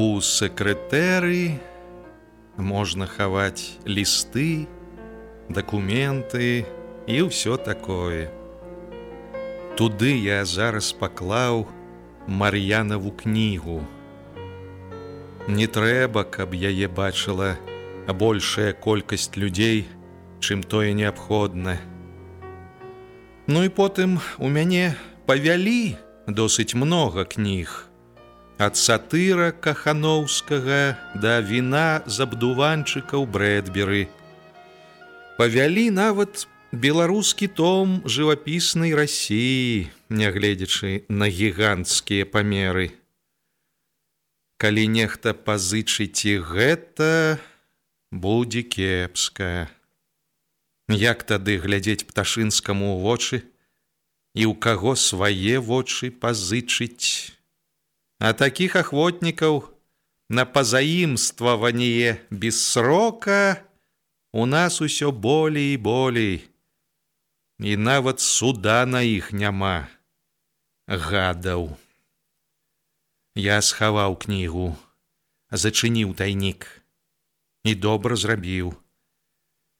У секретэры можна хаваць лісты, дакументы і ўсё такое. Туды я зараз паклаў Мар'янаву кнігу. Не трэба, каб яе бачыла большая колькасць людзей, чым тое неабходна. Ну і потым у мяне павялі досыць многа кніг ад сатыра кахановскага да віна з абдуванчыкаў брэдберы. Павялі нават беларускі том жывапіснай рассіі, нягледзячы на гіганцкія памеры. Калі нехта пазычыце гэта, будзе кепска. Як тады глядзець пташынскаму ў вочы і ў каго свае вочы пазычыць, А таких охвотников на позаимствование без срока у нас усё болей і болей. І нават суда на іх няма гадаў. Я схаваў кнігу, зачыніў тайнік і добра зрабіў.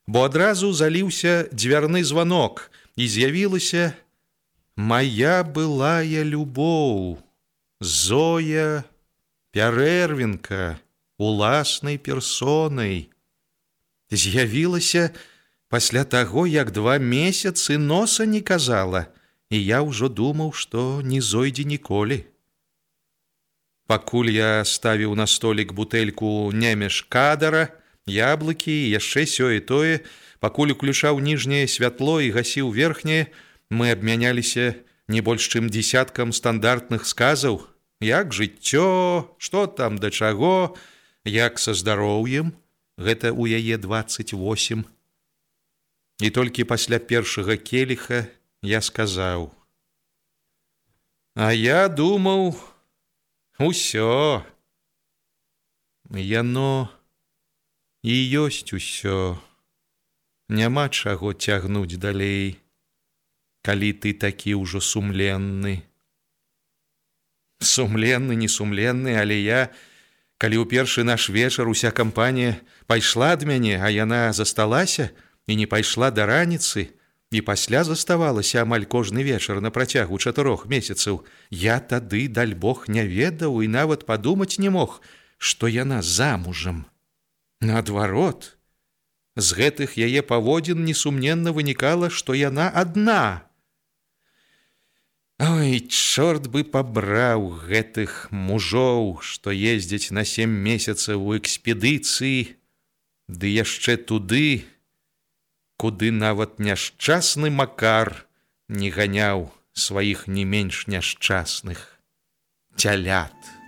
Бо адразу заліўся дзвярны званок і з'явілася моя былая любоў. Зоя Пярэрвенка уласнай персонай з'явілася пасля таго, як два месяцы носа не казала, і я ўжо думаў, што не зойдзе ніколі. Пакуль я ставіў на столік бутэльку немеш кадара, яблыкі і яшчэ сёе тое, пакуль уключаў ніжняе святло і гасіў верхняе, мы абмяняліся, не больш чым десяткам стандартных сказаў, як жыццё, што там да чаго, як са здароўем, гэта ў яе 28. І толькі пасля першага келіха я сказаў: « А я думаў, усё. Яно і ёсць усё. Няма чаго цягнуць далей калі ты такі ўжо сумленны. Сумленны, несумленны, але я, калі ў першы наш вечар уся кампанія пайшла ад мяне, а яна засталася і не пайшла да раніцы, і пасля заставалася амаль кожны вечар на працягу чатырох месяцаў, я тады даль Бог не ведаў і нават падумаць не мог, што яна замужам. Наадварот, з гэтых яе паводзін несумненна вынікала, што яна адна. Ой, чорт бы пабраў гэтых мужоў, што ездзяць на сем месяцаў у экспедыцыі, ды яшчэ туды, куды нават няшчасны макар не ганяў сваіх не менш няшчасных цялят.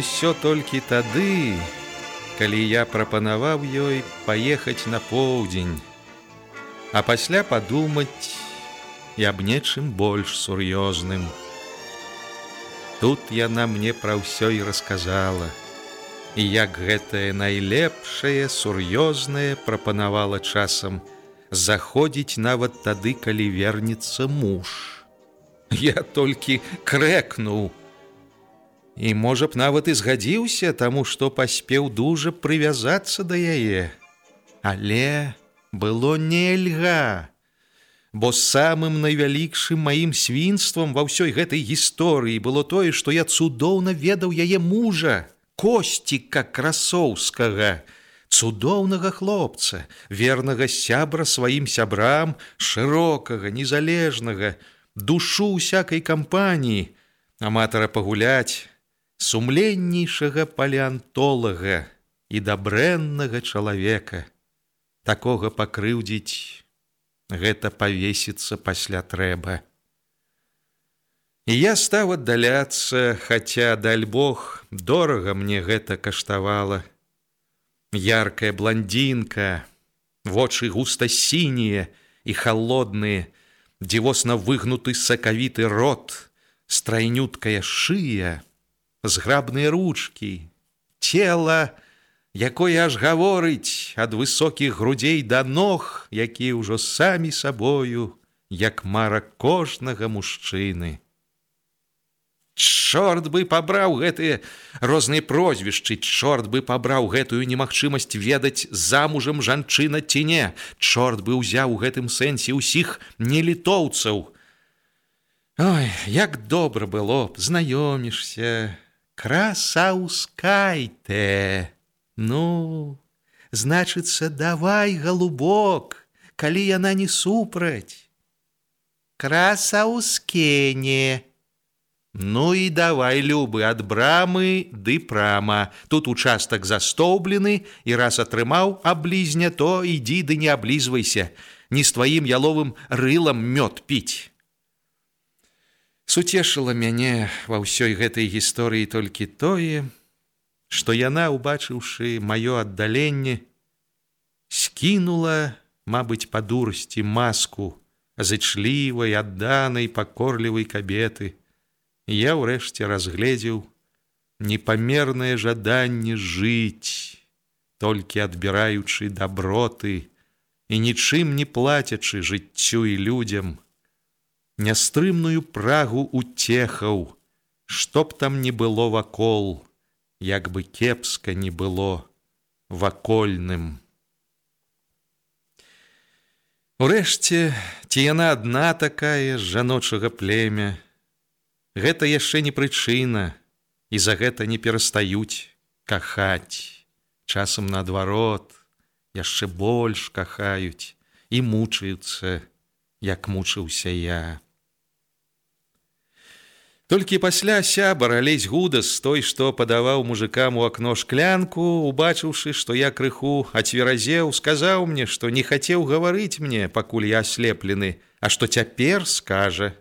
Ўсё толькі тады, калі я прапанаваў ёй паехаць на поўдзень, а пасля падумаць і аб нечым больш сур'ёзным. Тут яна мне пра ўсё і расказала, і як гэтае найлепшае сур'ёзнае прапанавала часам заходзіць нават тады, калі вернецца муж. Я толькі крэкнуў, і можа б нават і згадзіўся таму што паспеў дужа прывязацца да яе. Але было нельга бо самым найвялікшым маім свінствам ва ўсёй гэтай гісторыі было тое што я цудоўна ведаў яе мужа косціка красоўскага цудоўнага хлопца вернага сябра сваім сябрам шырокага незалежнага душу усякай кампаніі аматара пагуляць сумленнейшага палеантолага і дабрэннага чалавека. Такога пакрыўдзіць гэта павесіцца пасля трэба. І я стаў аддаляцца, хаця даль Бог дорага мне гэта каштавала. Яркая блондинка, вочы густа сінія і холодныя, дзівосна выгнуты сакавіты рот, страйнюткая шыя, зграбныя ручки, цела, якое аж гаворыць ад высокіх грудзей да ног, якія ўжо самі сабою, як мара кожнага мужчыны. Чорт бы пабраў гэтыя розныя прозвішчы, чорт бы пабраў гэтую немагчымасць ведаць замужам жанчына ці не. Чорт бы ўзяў у гэтым сэнсе ўсіх нелітоўцаў. Ой, як добра было б, знаёмішся, красаускайте ну значыцца давай голубок калі яна не супраць. Красаускене ну і давай любы ад брамы ды прама. Тут участак застоўблены і раз атрымаў аблізня то ідзі ды не аблізвайся. Не з тваім яловым рылам мёд піць Суцешыла мяне ва ўсёй гэтай гісторыі толькі тое, што яна, убачыўшы маё аддаленне, скінула, мабыць, па дурасці маску зычлівай, адданай пакорлівай кабеты. Я ўрэшце разгледзеў непамернае жаданне жыць, толькі адбіраючы даброты і нічым не плацячы жыццю і людзям, нястрымную прагу уцехаў, што б там не было вакол, як бы кепска не было вакольным. Урэшце, ці яна адна такая з жаночага племя, Гэта яшчэ не прычына, і за гэта не перастаюць кахаць. Часам наадварот, яшчэ больш кахаюць і мучаюцца, як мучыўся я. Толькі пасля сябар алесь гудас той, што падаваў мужикам у акно шклянку, убачыўшы, што я крыху ацверазеў, сказаў мне, што не хацеў гаварыць мне, пакуль я аслеплены, а што цяпер скажа.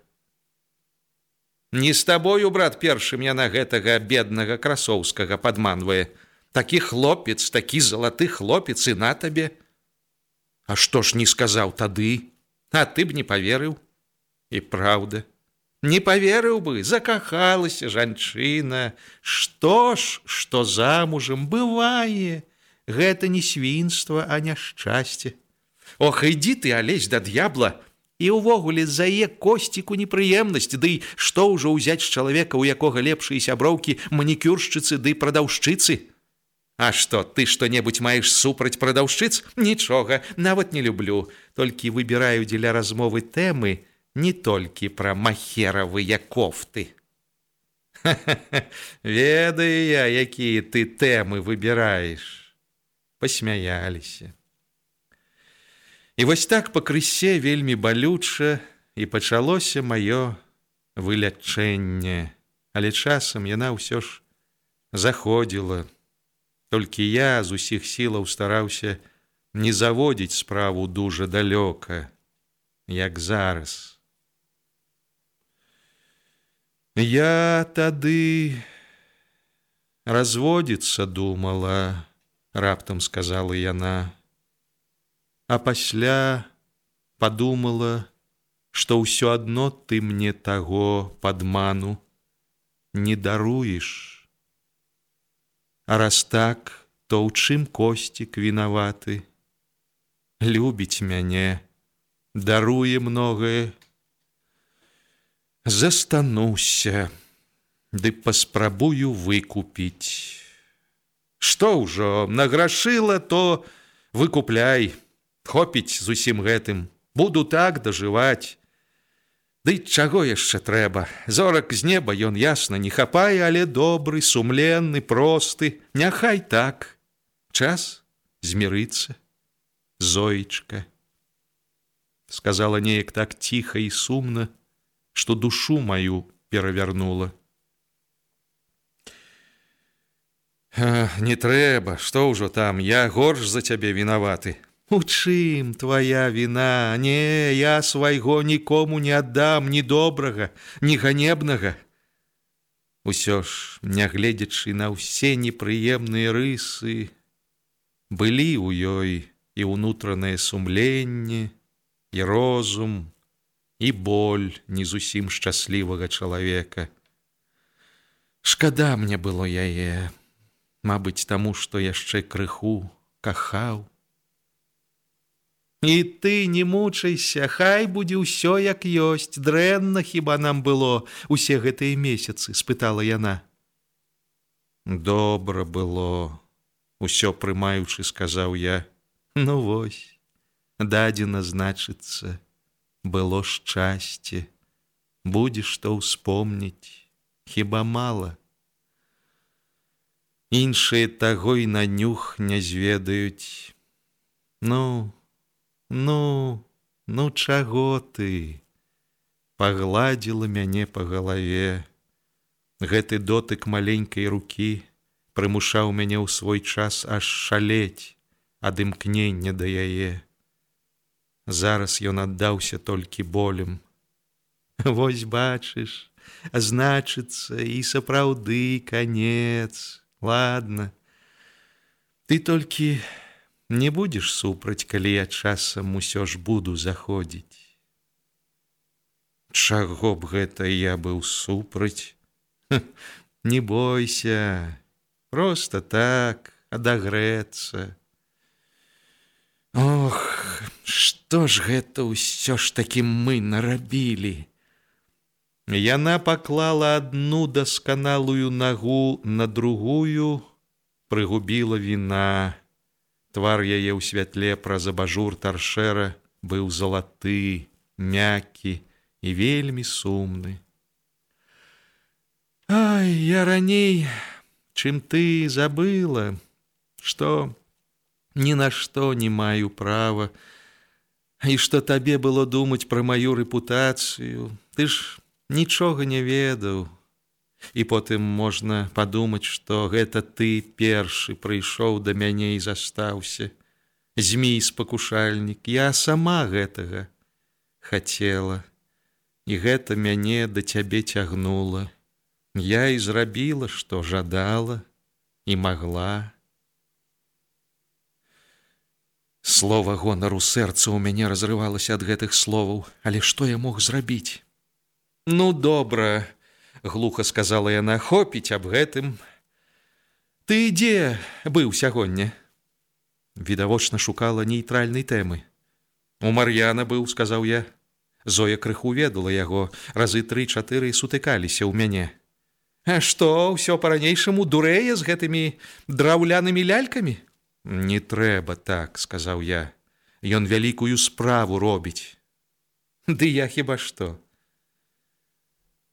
Не з табою, брат першым яна гэтага беднага красоўскага падманвае. Такі хлопец, такі залаты хлопец і на табе. А што ж не сказаў тады, А ты б не поверыў. І праўда, Не поверыў бы, закахалася жанчына, Што ж, што замужам бывае, Гэта не свінства, а няшчасце. Ох, ідзі ты алесь да д'ябла, і ўвогуле зае косціку непрыемнасць, Дый што ўжо ўзяць чалавека, у якога лепшыя сяброўкі манікюршчыцы ды прадаўшчыцы. А што ты што-небудзь маеш супраць прадаўшчыц? Нічога, нават не люблю, толькі выбіраю дзеля размовы тэмы, не толькі пра махеравыя кофты. Ведаю я, якія ты тэмы выбіраеш, пасмяяліся. І вось так пакрысе вельмі балюча і пачалося маё вылячэнне, але часам яна ўсё ж заходзіла. Толькі я з усіх сілаў стараўся не заводзіць справу дужа далёка, як зараз. Я тады разводіцца думала, раптам сказала яна, а пасля подумала, што ўсё адно ты мне таго падману не даруеш. А раз так, то ў чым косцік вінаваты, любіць мяне, даруе многае, застануся, ды паспрабую выкупіць. Што ўжо награшыла, то выкупляй, хопіць зусім гэтым, буду так дажываць. Ды чаго яшчэ трэба? Зорак з неба ён ясна не хапае, але добры, сумленны, просты, няхай так. Час змірыцца, Зоечка, сказала неяк так ціха і сумна, што душу маю перавярнула. Не трэба, што ўжо там, я горш за цябе вінаваты. У чым твоя віна, не, я свайго нікому не аддам ні добрага, ні ганебнага. Усё ж, нягледзячы на ўсе непрыемныя рысы, былі ў ёй і ўнутранае сумленне, і розум, і боль не зусім шчаслівага чалавека. Шкада мне было яе, Мабыць, таму, што яшчэ крыху кахаў. І ты не мучайся, хай будзе ўсё як ёсць, дрэнна хіба нам было усе гэтыя месяцы, спытала яна. Добра было, усё прымаючы, сказаў я, ну вось, дадзена значыцца, было шчасце, будзе што ўспомніць, хіба мала. Іншыя таго і на нюх не зведаюць. Ну, Ну, ну чаго ты? Пагладзіла мяне па галаве. Гэты дотык маленькай рукі прымушаў мяне ў свой час аж шалець ад імкнення да яе. Зараз ён аддаўся толькі болем. Вось бачыш, значыцца і сапраўды канец, ладно. Ты толькі не будзеш супраць, калі я часам усё ж буду заходзіць. Чаго б гэта я быў супраць? Не бойся, просто так адагрэцца. Ох, што ж гэта ўсё ж такі мы нарабілі. Яна паклала адну дасканалую нагу на другую, прыгубіла віна. Твар яе ў святле праз абажур таршэра быў залаты, мяккі і вельмі сумны. Ай, я раней, чым ты забыла, што ні на што не маю права, і што табе было думаць пра маю рэпутацыю, ты ж нічога не ведаў, І потым можна падумаць, што гэта ты першы прыйшоў да мяне і застаўся. Змій спакушальнік, я сама гэтага хацела. І гэта мяне да цябе цягнула. Я і зрабіла, што жадала і магла. Слова гонару сэрца ў мяне разрывалася ад гэтых словаў, але што я мог зрабіць? Ну добра, глуха сказала яна хопіць аб гэтым. Ты ідзе быў сягоння? Відавочна шукала нейтральнай тэмы. У мар'яна быў сказаў я. Зоя крыху ведала яго разы тры-чатыры сутыкаліся ў мяне. А што ўсё па-ранейшаму дурэе з гэтымі драўлянымі лялькамі не трэба так сказаў я ён вялікую справу робіць ды я хіба што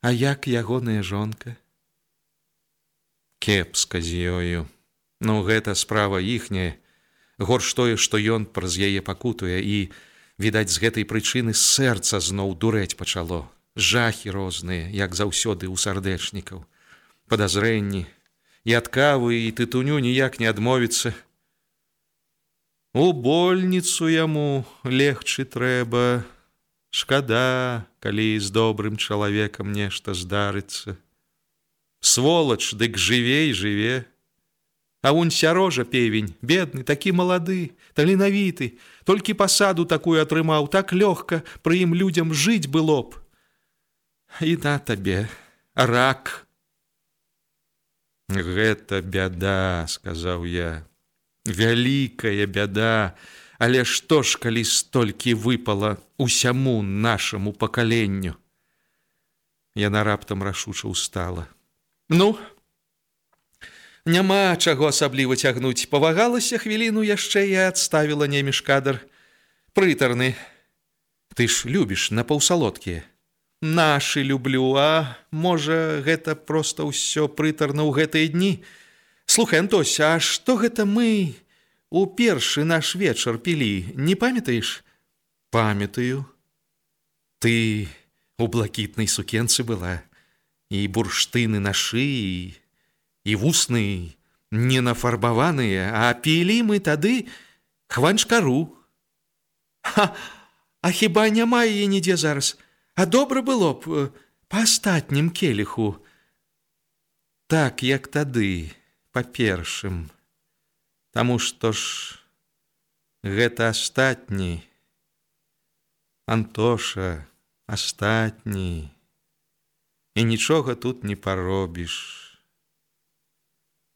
А як ягоная жонка? Кепска з ёю. Ну гэта справа іхняя. Горш тое, што ён праз яе пакутуе і, відаць, з гэтай прычыны сэрца зноў дурэць пачало. Жахі розныя, як заўсёды ў сардэчнікаў. Падазрэнні, і ад кавы і тытуню ніяк не адмовіцца. У больніцу яму легчы трэба, Шкада, калі з добрым чалавекам нешта здарыцца. Сволач, дык жывей жыве. А вунь сярожа певень, бедны, такі малады, таленавіты, толькі пасаду такую атрымаў, так лёгка пры ім людзям жыць было б. І на табе, рак. Гэта бяда, сказаў я. Вялікая бяда, але што ж, калі столькі выпала усяму нашаму пакаленню. Яна раптам рашуча устала. Ну, няма чаго асабліва цягнуць, павагалася хвіліну яшчэ я адставіла неміш кадр. Прытарны, Ты ж любіш на паўсалодкія. Нашы люблю, а можа, гэта проста ўсё прытарна ў гэтыя дні. Слухай, Антось, а што гэта мы у першы наш вечар пілі, не памятаеш? Памятаю. Ты у блакітнай сукенцы была, і бурштыны на шыі, і вусны не нафарбаваныя, а пілі мы тады хванчкару. Ха! А хіба няма яе нідзе зараз, А добра было б э, па астатнім келіху. Так, як тады, па першым. Таму што ж гэта астатні. Антоша, астатні. І нічога тут не паробіш.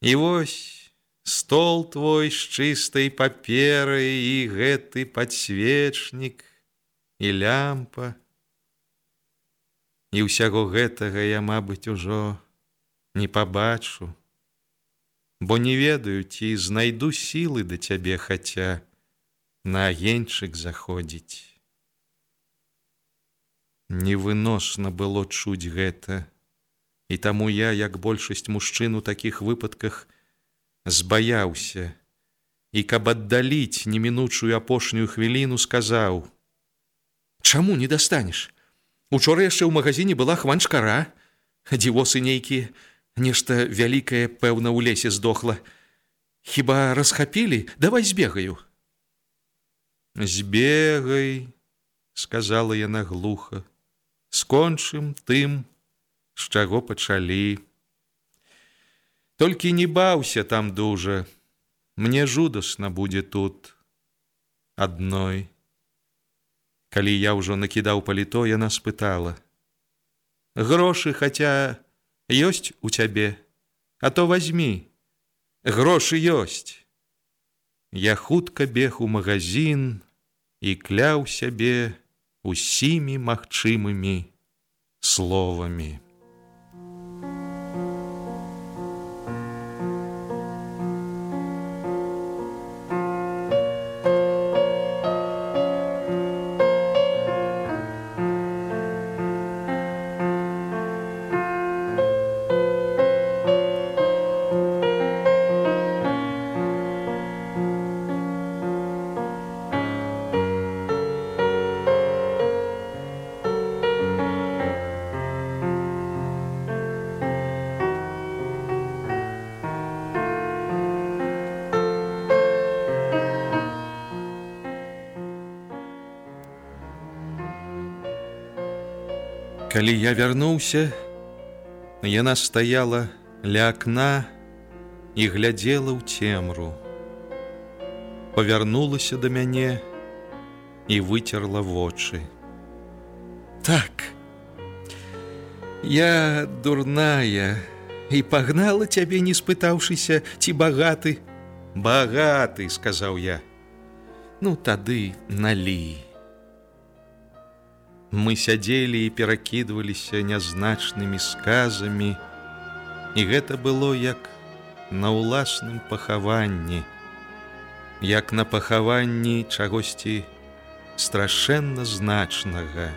І вось стол твой з чыстай паперай і гэты падсвечнік, і лямпа. І ўсяго гэтага я, мабыць, ужо не пабачу, бо не ведаю, ці знайду сілы да цябе хаця на агеньчык заходзіць. Невыносна было чуць гэта, і таму я, як большасць мужчын у такіх выпадках, збаяўся, і каб аддаліць немінучую апошнюю хвіліну сказаў: « Чаму не дастанеш? Учора яшчэ ў магазине была хванчкара, дзівосы нейкія, нешта вялікае, пэўна, у лесе здохла. Хіба расхапілі, давай збегаю. Збегай, сказала яна глуха, скончым тым, з чаго пачалі. Толькі не баўся там дужа, мне жудасна будзе тут адной. Калі я ўжо накідаў паліто, яна спытала: « Грошы, хаця ёсць у цябе, А то возьми, Грошы ёсць. Я хутка бег у магазин і кляў сябе усімі магчымымі словамі. Калі я вярнуўся, яна стаяла ля акна і глядзела ў цемру. Павярнулася да мяне і выцерла вочы. Так. Я дурная і пагнала цябе, не спытаўшыся, ці багаты, багаты, сказаў я. Ну тады налій. Мы сядзелі і перакідваліся нязначнымі сказамі, і гэта было як на ўласным пахаванні, як на пахаванні чагосьці страшэнна значнага.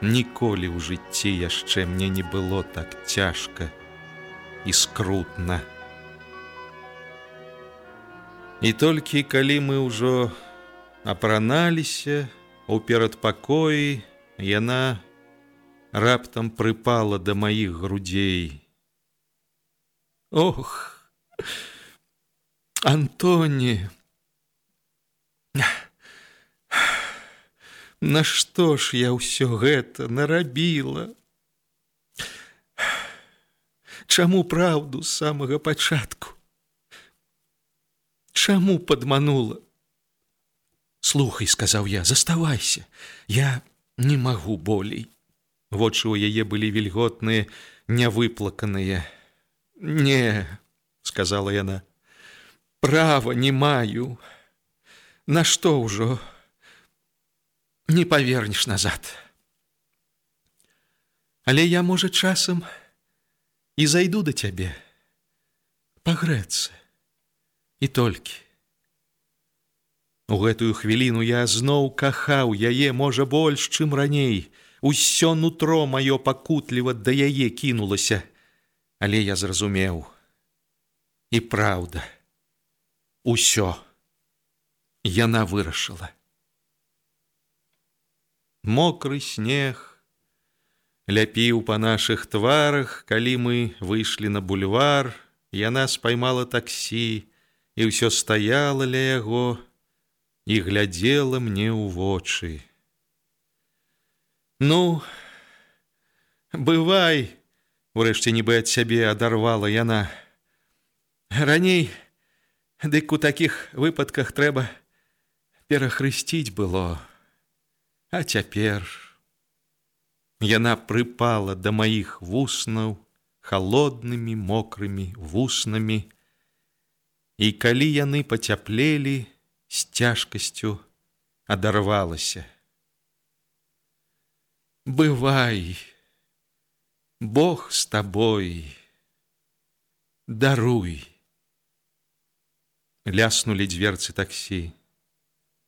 Ніколі ў жыцці яшчэ мне не было так цяжка і скрутна. І толькі калі мы ўжо апраналіся, У перадпакоі яна раптам прыпала да маіх грудзей. Ох, Антоні, Нашто ж я ўсё гэта нарабіла? Чаму праўду з самага пачатку? Чаму падманула? Слухай, сказаў я, заставайся, я не магу болей. Вочы ў яе былі вільготныя, нявыплаканыя. Не, сказала яна, права не маю. Нашто ўжо не павернеш назад. Але я, можа, часам і зайду да цябе пагрэцца і толькі. У гэтую хвіліну я зноў кахаў яе можа больш, чым раней. Усё нутро маё пакутліва да яе кінулася, але я зразумеў. І праўда, усё яна вырашыла. Мокры снег ляпіў па нашых тварах, калі мы выйшлі на бульвар, яна спаймала таксі і ўсё стаяла ля яго і глядзела мне ў вочы. Ну, бывай, урэшце нібы ад сябе адарвала яна. Раней, дык у такіх выпадках трэба перахрысціць было, а цяпер, Яна прыпала да маіх вуснаў холоднымі мокрымі вуснамі. І калі яны пацяплелі з цяжкасцю адарвалася. Бывай, Бог з табой, даруй. Ляснулі дзверцы таксі.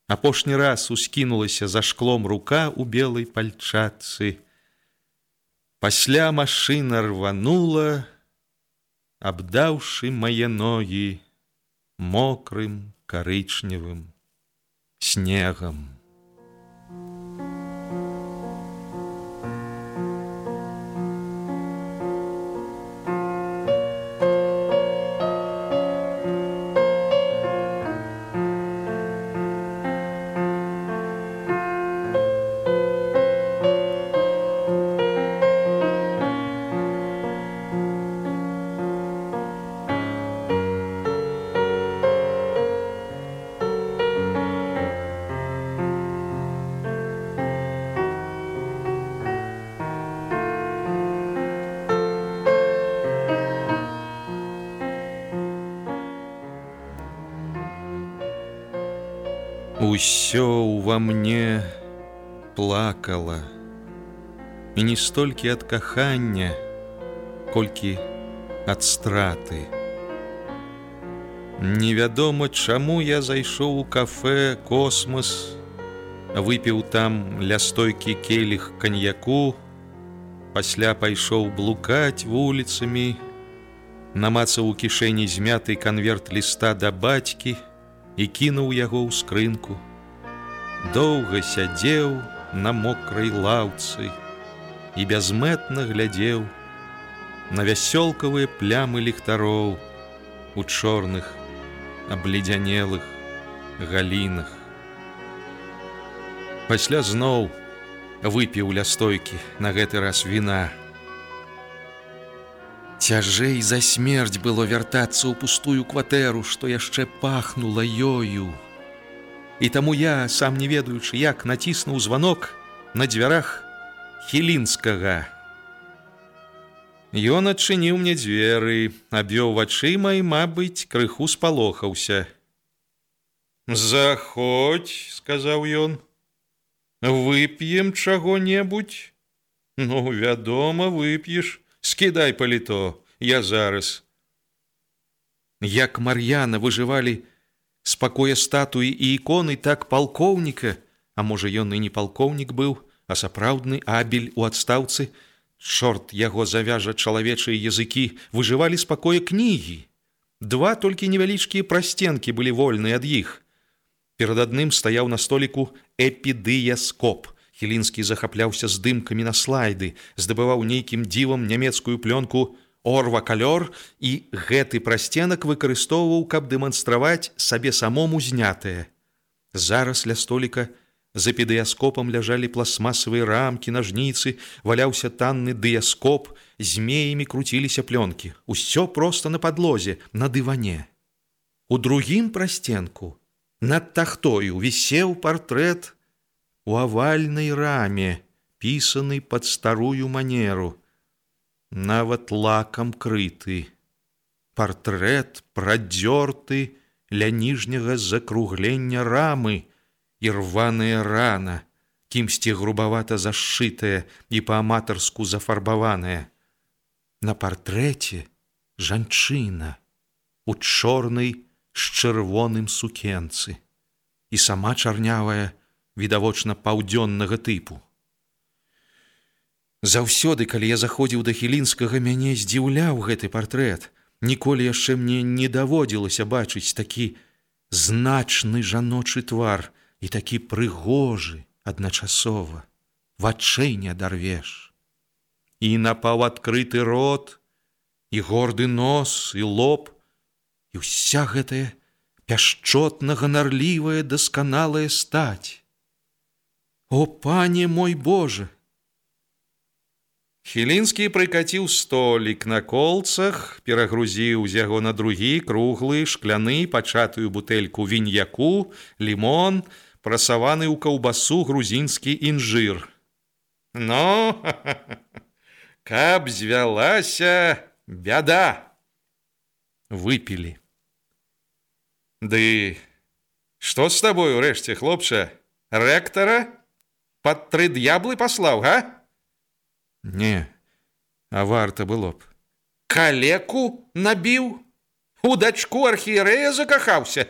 Апошні раз ускінулася за шклом рука ў белай пальчатцы, Пасля машына рванула, абдаўшы мае ногі мокрым карычневым снегам. Усё ува мне плакала і не столькі ад кахання, колькі ад страты. Невядома, чаму я зайшоў у кафе космос, выпіў там ля стойкі келіх каньяку, пасля пайшоў блукаць вуліцамі, намацаў у кішэні змяты канверт ліста да бацькі, і кінуў яго ў скрынку. Доўга сядзеў на мокрай лаўцы і бязмэтна глядзеў на вясёлкавыя плямы ліхтароў у чорных абледзянелых галінах. Пасля зноў выпіў ля стойкі на гэты раз віна, Цяжэй за смерць было вяртацца ў пустую кватэру, што яшчэ пахнула ёю. І таму я, сам не ведаючы, як націснуў званок на дзвярах хілінскага. Ён адчыніў мне дзверы, абвёў вачыма і, мабыць, крыху спалохаўся. Заходь, сказаў ён, вып'ем чаго-небудзь. Ну, вядома, вып'еш, скідай паліто, я зараз. Як Мар'яна выжывалі спакоя статуі і іконы так палкоўніка, а можа ён і не палкоўнік быў, а сапраўдны абель у адстаўцы, Чорт яго завяжа чалавечыя языкі, выжывалі спакоя кнігі. Два толькі невялічкія прасценкі былі вольны ад іх. Перад адным стаяў на століку эпідыяскоп. Хілінскі захапляўся здымкамі на слайды, здабываў нейкім дзівам нямецкую плёнку орва калёр і гэты прасценак выкарыстоўваў, каб дэманстраваць сабе самому знятае. Зараз ля століка За педыяскопам ляжалі пластмасавыя рамкі, нажніцы, валяўся танны дыяскоп, змеямі круціліся плёнкі. Усё проста на падлозе, на дыване. У другім прасценку над тахтою вісеў партрэт у авальнай раме, пісаны пад старую манеру, нават лакам крыты. Партрэт прадзёрты ля ніжняга закруглення рамы і рваная рана, кімсьці грубавата зашытая і па-аматарску зафарбаваная. На партрэце жанчына у чорнай з чырвоным сукенцы і сама чарнявая відавочна паўдзённага тыпу. Заўсёды, калі я заходзіў да хілінскага мяне здзіўляў гэты партрэт. Ніколі яшчэ мне не даводзілася бачыць такі значны жаночы твар і такі прыгожы адначасова. Вачэй не адарвеш. І напаўадкрыты рот, і горды нос і лоб, і ўся гэтая пяшчотна ганарлівая дасканалая стаць. О пане мой Боже! Хілінскі прыкаціў столік на колцах, перагрузіў з яго на другі круглы шкляны пачатую бутэльку віньяку, лімон, прасаваны ў каўбасу грузінскі інжыр. Но каб звялася бяда. Выпілі. Ды што з табою рэшце хлопча, рэктара пад тры д'яблы паслаў, га? Не, а варта было б. Калеку набіў, у дачку архіерэя закахаўся.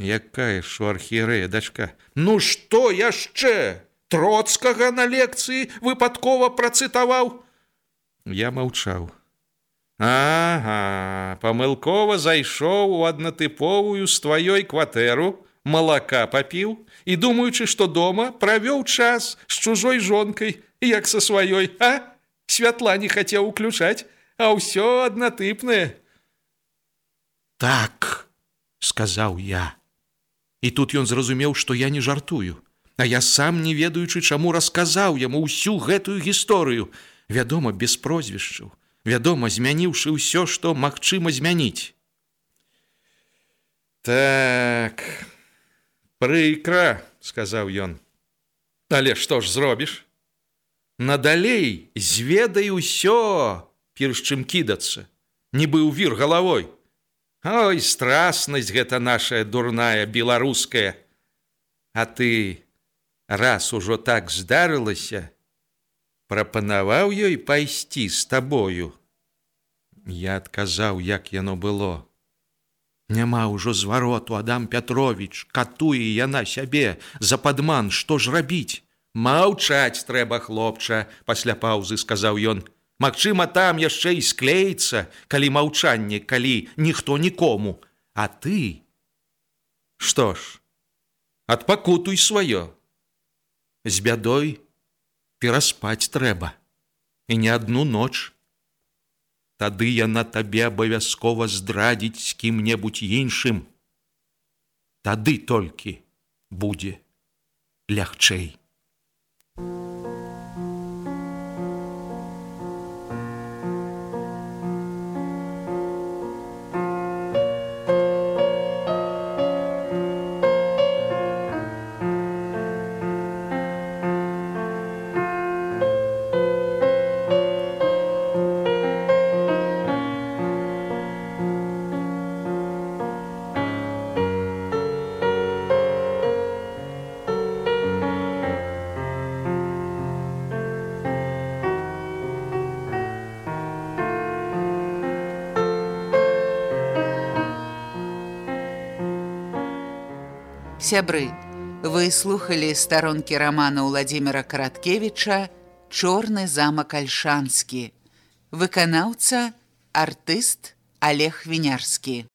Якая ж у архіерэя дачка? Ну што яшчэ? Троцкага на лекцыі выпадкова працытаваў. Я маўчаў. Ага, памылкова зайшоў у аднатыповую з тваёй кватэру, малака папіў і думаючы, што дома правёў час з чужой жонкай, як са сваёй, а святла не хацеў уключаць, а ўсё аднатыпнае. Так, сказаў я. І тут ён зразумеў, што я не жартую, А я сам не ведаючы, чаму расказаў яму ўсю гэтую гісторыю, вядома, без прозвішчаў, вядома, змяніўшы ўсё, што магчыма змяніць. Так прыкра, сказаў ён. Але што ж зробіш? надалей зведай усё перш чым кідацца нібы ў вір галавой ой страснасць гэта наша дурная беларуская а ты раз ужо так здарылася прапанаваў ёй пайсці з табою я адказаў як яно было няма ўжо звароту адам пятрович катуе яна сябе за падман што ж рабіць Маўчаць трэба хлопча, пасля паўзы сказаў ён. Магчыма, там яшчэ і склеіцца, калі маўчанне, калі ніхто нікому, А ты Што ж, адпакутуй сваё. З бядой пераспаць трэба і не адну ноч. Тады яна табе абавязкова здрадзіць з кім-небудзь іншым. Тады толькі будзе лягчэй. Сябры, вы слухали старонкі рамана Владимира Караткевича «Чорны замак Альшанскі». Выканаўца – артыст Олег Вінярскі.